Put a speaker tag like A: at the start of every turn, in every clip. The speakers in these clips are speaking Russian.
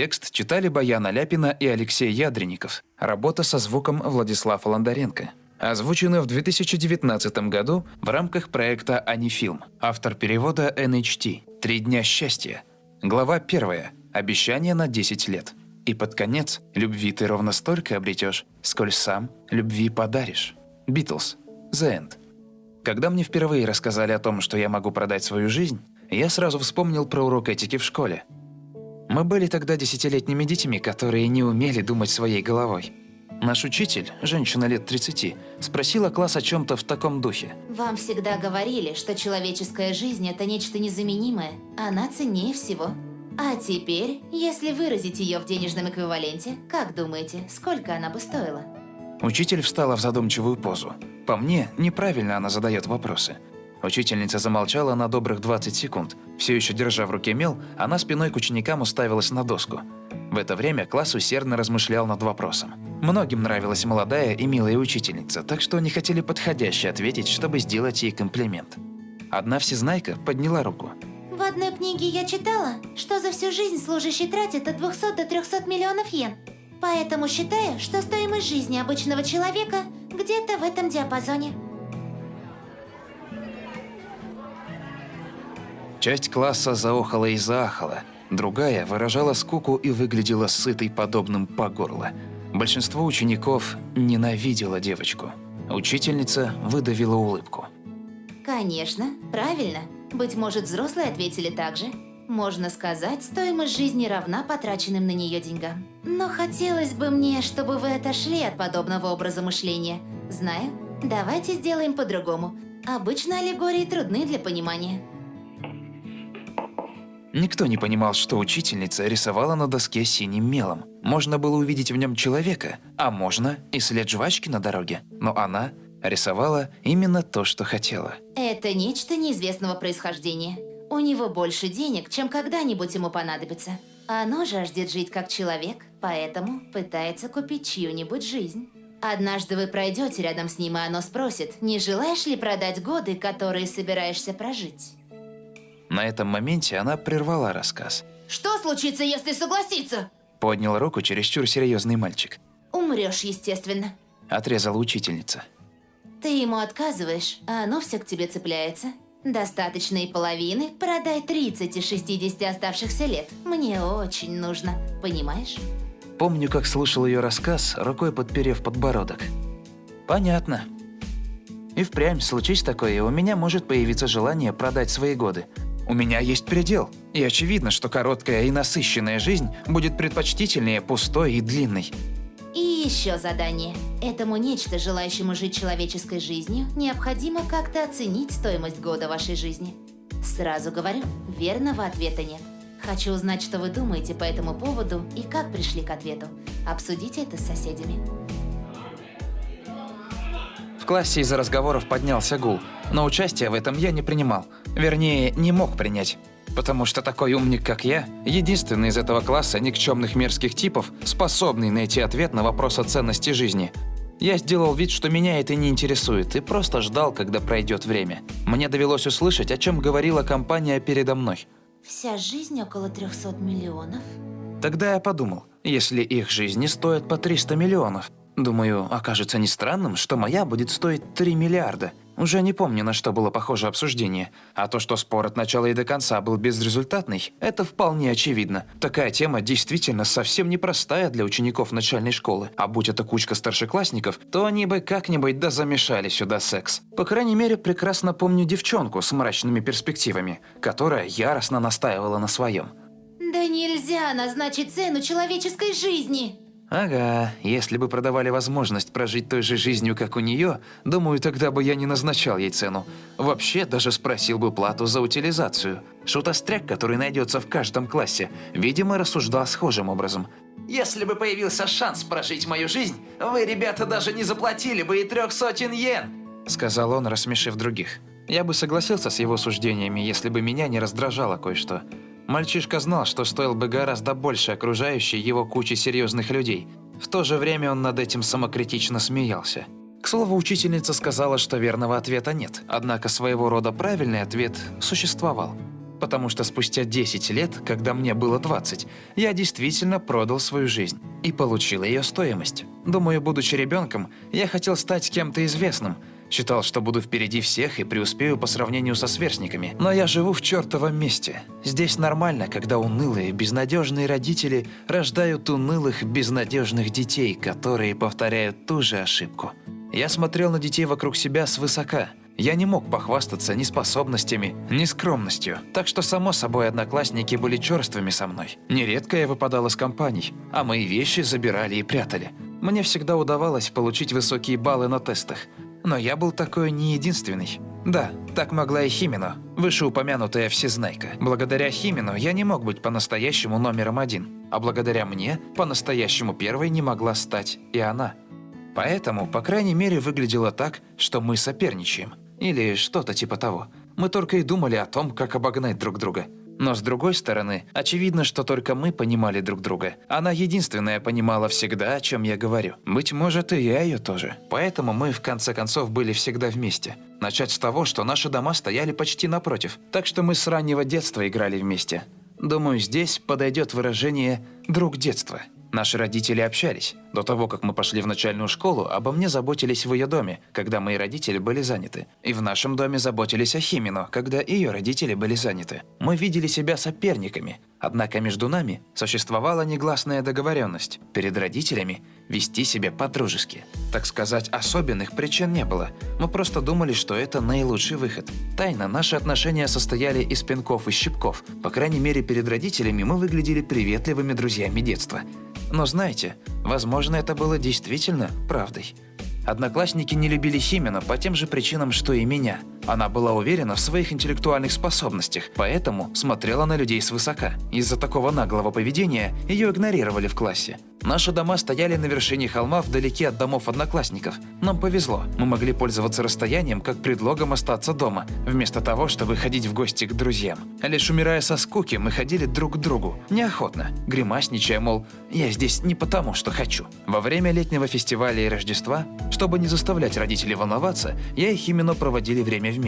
A: Текст читали Баяна Ляпина и Алексей Ядренников. Работа со звуком Владислав Ландаренко. Озвучено в 2019 году в рамках проекта «Анифилм». Автор перевода NHT. «Три дня счастья». Глава первая. Обещание на 10 лет. И под конец «Любви ты ровно столько обретешь, сколь сам любви подаришь». Битлз. The End. Когда мне впервые рассказали о том, что я могу продать свою жизнь, я сразу вспомнил про урок этики в школе. Мы были тогда десятилетними детьми, которые не умели думать своей головой. Наш учитель, женщина лет 30, спросила класс о чем-то в таком духе.
B: Вам всегда говорили, что человеческая жизнь – это нечто незаменимое. Она ценнее всего. А теперь, если выразить ее в денежном эквиваленте, как думаете, сколько она бы стоила?
A: Учитель встала в задумчивую позу. По мне, неправильно она задает вопросы. Учительница замолчала на добрых 20 секунд. Все еще держа в руке мел, она спиной к ученикам уставилась на доску. В это время класс усердно размышлял над вопросом. Многим нравилась молодая и милая учительница, так что они хотели подходяще ответить, чтобы сделать ей комплимент. Одна всезнайка подняла руку.
B: В одной книге я читала, что за всю жизнь служащий тратит от 200 до 300 миллионов йен. Поэтому считаю, что стоимость жизни обычного человека где-то в этом диапазоне.
A: Часть класса заохала и заахала, другая выражала скуку и выглядела сытой подобным по горло. Большинство учеников ненавидело девочку. Учительница выдавила улыбку.
B: Конечно, правильно. Быть может, взрослые ответили так же. Можно сказать, стоимость жизни равна потраченным на нее деньгам. Но хотелось бы мне, чтобы вы отошли от подобного образа мышления. Знаю, давайте сделаем по-другому. Обычно аллегории трудны для понимания.
A: Никто не понимал, что учительница рисовала на доске синим мелом. Можно было увидеть в нем человека, а можно и след жвачки на дороге. Но она рисовала именно то, что хотела.
B: Это нечто неизвестного происхождения. У него больше денег, чем когда-нибудь ему понадобится. Оно жаждет жить как человек, поэтому пытается купить чью-нибудь жизнь. Однажды вы пройдете рядом с ним, и оно спросит, не желаешь ли продать годы, которые собираешься прожить?
A: На этом моменте она прервала рассказ.
B: Что случится, если согласиться?
A: Поднял руку чересчур серьезный мальчик.
B: Умрешь, естественно.
A: Отрезала учительница.
B: Ты ему отказываешь, а оно все к тебе цепляется. Достаточно и половины, продай 30 из 60 оставшихся лет. Мне очень нужно, понимаешь?
A: Помню, как слушал ее рассказ, рукой подперев подбородок. Понятно. И впрямь, случись такое, у меня может появиться желание продать свои годы. У меня есть предел, и очевидно, что короткая и насыщенная жизнь будет предпочтительнее пустой и длинной.
B: И еще задание. Этому нечто, желающему жить человеческой жизнью, необходимо как-то оценить стоимость года вашей жизни. Сразу говорю, верного ответа нет. Хочу узнать, что вы думаете по этому поводу и как пришли к ответу. Обсудите это с соседями.
A: В классе из-за разговоров поднялся гул, но участия в этом я не принимал. Вернее, не мог принять. Потому что такой умник, как я, единственный из этого класса никчемных мерзких типов, способный найти ответ на вопрос о ценности жизни. Я сделал вид, что меня это не интересует, и просто ждал, когда пройдет время. Мне довелось услышать, о чем говорила компания передо мной.
B: Вся жизнь около 300 миллионов.
A: Тогда я подумал, если их жизни стоят по 300 миллионов, думаю, окажется не странным, что моя будет стоить 3 миллиарда. Уже не помню, на что было похоже обсуждение. А то, что спор от начала и до конца был безрезультатный, это вполне очевидно. Такая тема действительно совсем непростая для учеников начальной школы. А будь это кучка старшеклассников, то они бы как-нибудь да замешали сюда секс. По крайней мере, прекрасно помню девчонку с мрачными перспективами, которая яростно настаивала на своем.
B: Да нельзя назначить цену человеческой жизни!
A: Ага, если бы продавали возможность прожить той же жизнью, как у нее, думаю, тогда бы я не назначал ей цену. Вообще, даже спросил бы плату за утилизацию. Шутостряк, который найдется в каждом классе, видимо, рассуждал схожим образом. Если бы появился шанс прожить мою жизнь, вы, ребята, даже не заплатили бы и трех сотен йен, сказал он, рассмешив других. Я бы согласился с его суждениями, если бы меня не раздражало кое-что. Мальчишка знал, что стоил бы гораздо больше окружающей его кучи серьезных людей. В то же время он над этим самокритично смеялся. К слову, учительница сказала, что верного ответа нет, однако своего рода правильный ответ существовал. потому что спустя 10 лет, когда мне было 20, я действительно продал свою жизнь и получил ее стоимость. Думаю, будучи ребенком, я хотел стать кем-то известным, Считал, что буду впереди всех и преуспею по сравнению со сверстниками. Но я живу в чертовом месте. Здесь нормально, когда унылые, безнадежные родители рождают унылых, безнадежных детей, которые повторяют ту же ошибку. Я смотрел на детей вокруг себя свысока. Я не мог похвастаться ни способностями, ни скромностью, так что, само собой, одноклассники были черствыми со мной. Нередко я выпадал из компаний, а мои вещи забирали и прятали. Мне всегда удавалось получить высокие баллы на тестах, но я был такой не единственный. Да, так могла и Химино, вышеупомянутая всезнайка. Благодаря Химину я не мог быть по-настоящему номером один, а благодаря мне по-настоящему первой не могла стать и она. Поэтому, по крайней мере, выглядело так, что мы соперничаем. Или что-то типа того. Мы только и думали о том, как обогнать друг друга – но с другой стороны, очевидно, что только мы понимали друг друга. Она единственная понимала всегда, о чем я говорю. Быть может, и я ее тоже. Поэтому мы, в конце концов, были всегда вместе. Начать с того, что наши дома стояли почти напротив. Так что мы с раннего детства играли вместе. Думаю, здесь подойдет выражение «друг детства». Наши родители общались. До того, как мы пошли в начальную школу, обо мне заботились в ее доме, когда мои родители были заняты. И в нашем доме заботились о Химино, когда ее родители были заняты. Мы видели себя соперниками, однако между нами существовала негласная договоренность перед родителями вести себя по-дружески. Так сказать, особенных причин не было. Мы просто думали, что это наилучший выход. Тайно наши отношения состояли из пинков и щипков. По крайней мере, перед родителями мы выглядели приветливыми друзьями детства. Но знаете, возможно, это было действительно правдой. Одноклассники не любили Химена по тем же причинам, что и меня. Она была уверена в своих интеллектуальных способностях, поэтому смотрела на людей свысока. Из-за такого наглого поведения ее игнорировали в классе. Наши дома стояли на вершине холма вдалеке от домов одноклассников. Нам повезло, мы могли пользоваться расстоянием как предлогом остаться дома, вместо того, чтобы ходить в гости к друзьям. Лишь умирая со скуки, мы ходили друг к другу, неохотно, гримасничая, мол, я здесь не потому, что хочу. Во время летнего фестиваля и Рождества, чтобы не заставлять родителей волноваться, я и Химино проводили время вместе.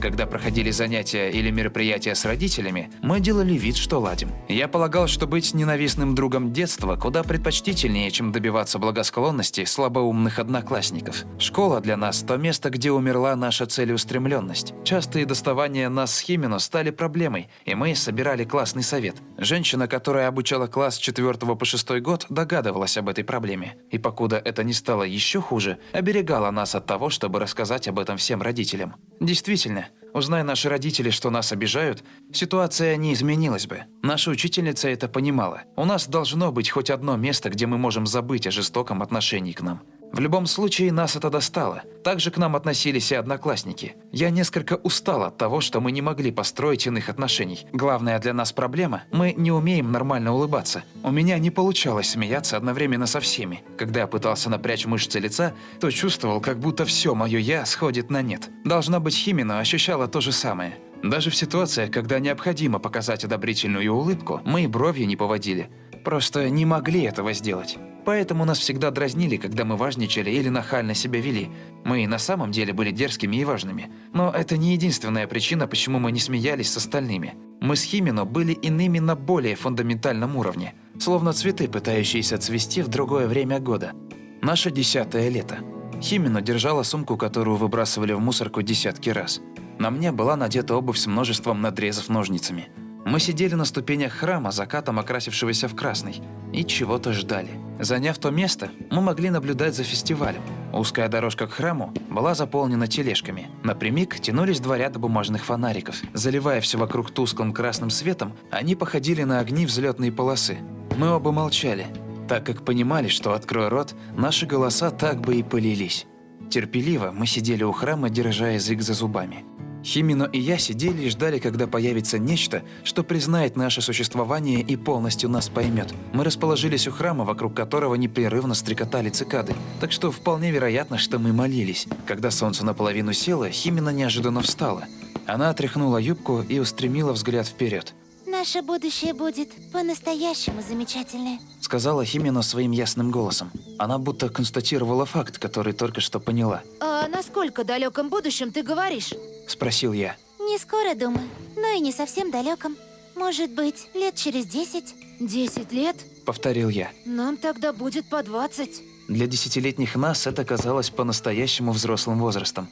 A: Когда проходили занятия или мероприятия с родителями, мы делали вид, что ладим. Я полагал, что быть ненавистным другом детства куда предпочтительнее, чем добиваться благосклонности слабоумных одноклассников. Школа для нас – то место, где умерла наша целеустремленность. Частые доставания нас с Химино стали проблемой, и мы собирали классный совет. Женщина, которая обучала класс с 4 по 6 год, догадывалась об этой проблеме. И покуда это не стало еще хуже, оберегала нас от того, чтобы рассказать об этом всем родителям. Действительно, Узнай наши родители, что нас обижают, ситуация не изменилась бы. Наша учительница это понимала. У нас должно быть хоть одно место, где мы можем забыть о жестоком отношении к нам. В любом случае, нас это достало. Также к нам относились и одноклассники. Я несколько устал от того, что мы не могли построить иных отношений. Главная для нас проблема – мы не умеем нормально улыбаться. У меня не получалось смеяться одновременно со всеми. Когда я пытался напрячь мышцы лица, то чувствовал, как будто все мое «я» сходит на нет. Должна быть, Химина ощущала то же самое. Даже в ситуациях, когда необходимо показать одобрительную улыбку, мы и бровью не поводили. Просто не могли этого сделать. Поэтому нас всегда дразнили, когда мы важничали или нахально себя вели. Мы на самом деле были дерзкими и важными. Но это не единственная причина, почему мы не смеялись с остальными. Мы с Химино были иными на более фундаментальном уровне. Словно цветы, пытающиеся цвести в другое время года. Наше десятое лето. Химино держала сумку, которую выбрасывали в мусорку десятки раз. На мне была надета обувь с множеством надрезов ножницами. Мы сидели на ступенях храма, закатом окрасившегося в красный, и чего-то ждали. Заняв то место, мы могли наблюдать за фестивалем. Узкая дорожка к храму была заполнена тележками. Напрямик тянулись два ряда бумажных фонариков. Заливая все вокруг тусклым красным светом, они походили на огни взлетной полосы. Мы оба молчали, так как понимали, что, открой рот, наши голоса так бы и полились. Терпеливо мы сидели у храма, держа язык за зубами. Химино и я сидели и ждали, когда появится нечто, что признает наше существование и полностью нас поймет. Мы расположились у храма, вокруг которого непрерывно стрекотали цикады, так что вполне вероятно, что мы молились. Когда солнце наполовину село, Химина неожиданно встала. Она отряхнула юбку и устремила взгляд вперед.
B: «Наше будущее будет по-настоящему замечательное»,
A: сказала Химина своим ясным голосом. Она будто констатировала факт, который только что поняла.
B: «А насколько далеком будущем ты говоришь?»
A: Спросил я.
B: Не скоро, думаю, но и не совсем далеком. Может быть, лет через десять.
C: Десять лет?
A: Повторил я.
C: Нам тогда будет по двадцать.
A: Для десятилетних нас это казалось по-настоящему взрослым возрастом.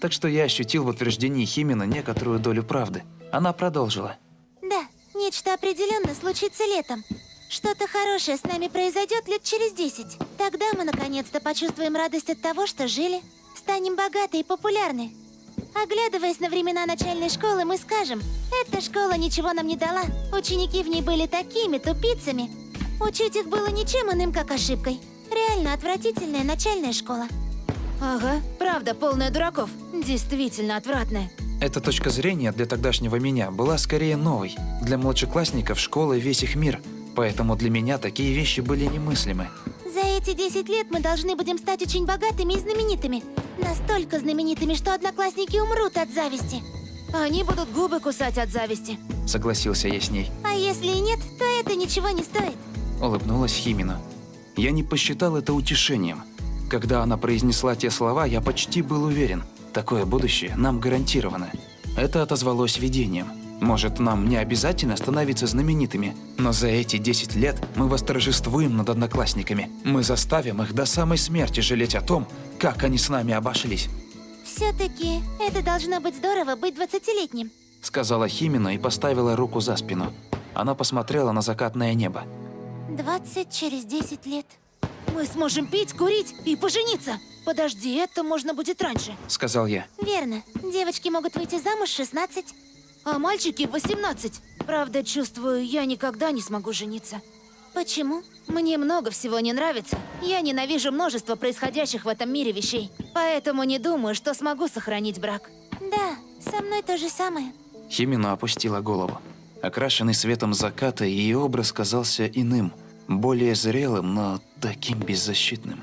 A: Так что я ощутил в утверждении Химина некоторую долю правды. Она продолжила.
B: Да, нечто определенно случится летом. Что-то хорошее с нами произойдет лет через десять. Тогда мы наконец-то почувствуем радость от того, что жили. Станем богаты и популярны. Оглядываясь на времена начальной школы, мы скажем, эта школа ничего нам не дала. Ученики в ней были такими тупицами. Учить их было ничем иным, как ошибкой. Реально отвратительная начальная школа.
C: Ага, правда, полная дураков. Действительно отвратная.
A: Эта точка зрения для тогдашнего меня была скорее новой. Для младшеклассников школа весь их мир, поэтому для меня такие вещи были немыслимы.
B: За эти 10 лет мы должны будем стать очень богатыми и знаменитыми. Настолько знаменитыми, что одноклассники умрут от зависти.
C: Они будут губы кусать от зависти.
A: Согласился я с ней.
B: А если и нет, то это ничего не стоит.
A: Улыбнулась Химина. Я не посчитал это утешением. Когда она произнесла те слова, я почти был уверен. Такое будущее нам гарантировано. Это отозвалось видением. Может, нам не обязательно становиться знаменитыми, но за эти 10 лет мы восторжествуем над одноклассниками. Мы заставим их до самой смерти жалеть о том, как они с нами обошлись.
B: Все-таки это должно быть здорово быть 20-летним.
A: Сказала Химина и поставила руку за спину. Она посмотрела на закатное небо.
B: 20 через 10 лет.
C: Мы сможем пить, курить и пожениться. Подожди, это можно будет раньше.
A: Сказал я.
B: Верно. Девочки могут выйти замуж в 16.
C: А мальчики 18. Правда, чувствую, я никогда не смогу жениться.
B: Почему?
C: Мне много всего не нравится. Я ненавижу множество происходящих в этом мире вещей. Поэтому не думаю, что смогу сохранить брак.
B: Да, со мной то же самое.
A: Химина опустила голову. Окрашенный светом заката, ее образ казался иным, более зрелым, но таким беззащитным.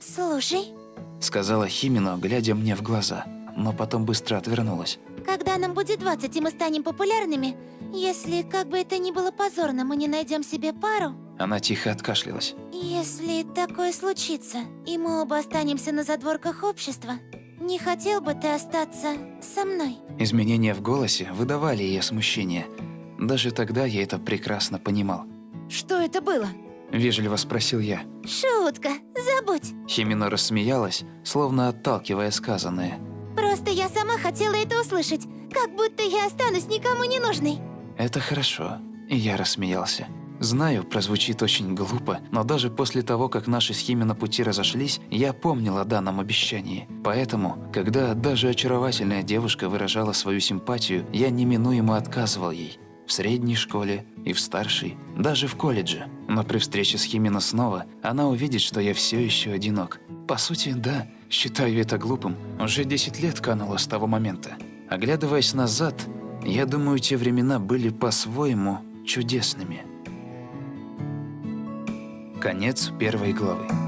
B: Слушай,
A: Сказала Химина, глядя мне в глаза, но потом быстро отвернулась.
B: Когда нам будет 20 и мы станем популярными, если, как бы это ни было позорно, мы не найдем себе пару,
A: Она тихо откашлялась.
B: если такое случится, и мы оба останемся на задворках общества, не хотел бы ты остаться со мной?
A: Изменения в голосе выдавали ее смущение. Даже тогда я это прекрасно понимал.
C: Что это было?
A: Вежливо спросил я.
B: Шутка, забудь.
A: Химина рассмеялась, словно отталкивая сказанное.
B: Просто я сама хотела это услышать, как будто я останусь никому не нужной.
A: Это хорошо. И я рассмеялся. Знаю, прозвучит очень глупо, но даже после того, как наши с Химино пути разошлись, я помнил о данном обещании. Поэтому, когда даже очаровательная девушка выражала свою симпатию, я неминуемо отказывал ей. В средней школе и в старшей, даже в колледже. Но при встрече с Химино снова, она увидит, что я все еще одинок. По сути, да, считаю это глупым. Уже 10 лет кануло с того момента. Оглядываясь назад, я думаю, те времена были по-своему чудесными. Конец первой главы.